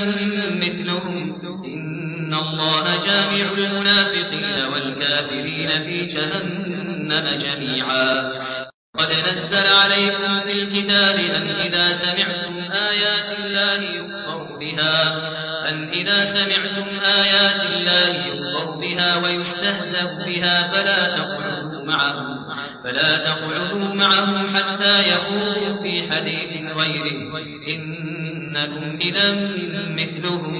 مثلهم. إن الله جامع المنافقين والكافرين في جهنم جميعا. قد نزل عليكم في الكتاب أن إذا سمعتم آيات الله يكفر بها. أن إذا سمعتم آيات الله يكفر بها ويستهزأ بها فلا تقولوا معهم فلا تقعدوا معهم حتى يقولوا في حديث غيره. إنكم إذا مثلهم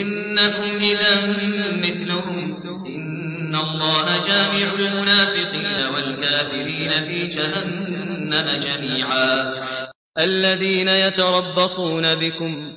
إنكم إذا مثلهم. إن الله جامع المنافقين والكافرين في جهنم جميعا. الذين يتربصون بكم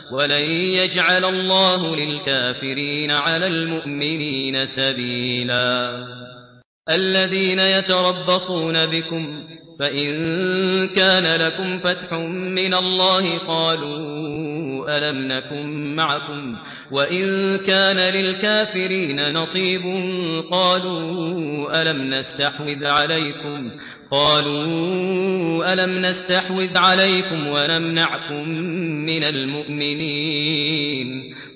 ولن يجعل الله للكافرين على المؤمنين سبيلا الذين يتربصون بكم فإن كان لكم فتح من الله قالوا ألم نكن معكم وإن كان للكافرين نصيب قالوا ألم نستحوذ عليكم قالوا ألم نستحوذ عليكم ونمنعكم من المؤمنين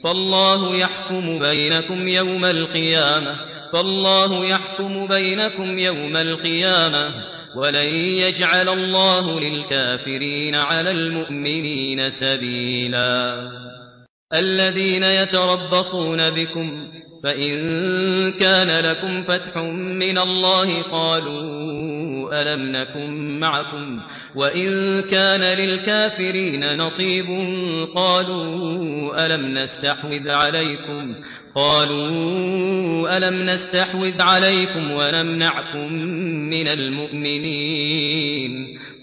فالله يحكم بينكم يوم القيامة فالله يحكم بينكم يوم القيامة ولن يجعل الله للكافرين على المؤمنين سبيلا الذين يتربصون بكم فإن كان لكم فتح من الله قالوا ألم نكن معكم وإن كان للكافرين نصيب قالوا ألم نستحوذ عليكم قالوا ألم نستحوذ عليكم ونمنعكم من المؤمنين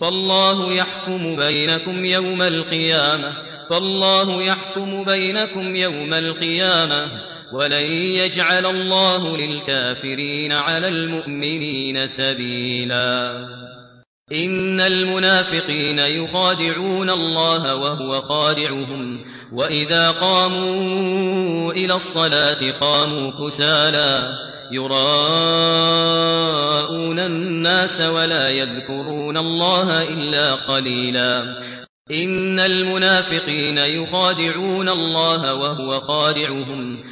فالله يحكم بينكم يوم القيامة فالله يحكم بينكم يوم القيامة ولن يجعل الله للكافرين على المؤمنين سبيلا. إن المنافقين يخادعون الله وهو خادعهم وإذا قاموا إلى الصلاة قاموا كسالى يراءون الناس ولا يذكرون الله إلا قليلا. إن المنافقين يخادعون الله وهو خادعهم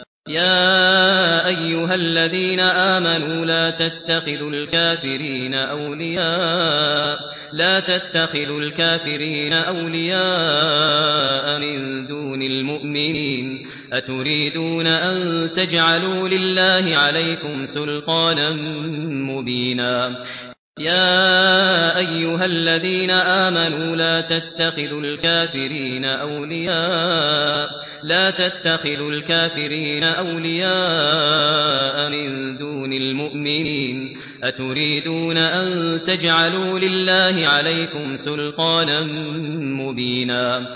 يا ايها الذين امنوا لا تتخذوا الكافرين اولياء لا تتخذوا الكافرين اولياء من دون المؤمنين اتريدون ان تجعلوا لله عليكم سلطانا مبينا يا ايها الذين امنوا لا تتخذوا الكافرين اولياء لا تتخذوا الكافرين اولياء من دون المؤمنين اتريدون ان تجعلوا لله عليكم سلطانا مبينا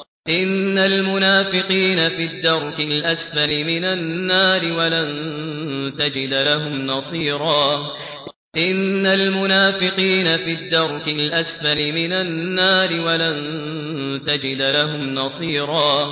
إن المنافقين في الدرك الأسفل من النار ولن تجد لهم نصيرا. إن المنافقين في الدرك الأسفل من النار ولن تجد لهم نصيرا.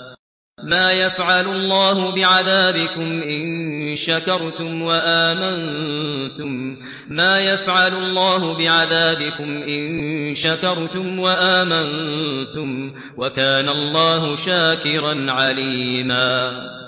ما يفعل الله بعذابكم ان شكرتم وامنتم ما يفعل الله بعذابكم ان شكرتم وامنتم وكان الله شاكرا عليما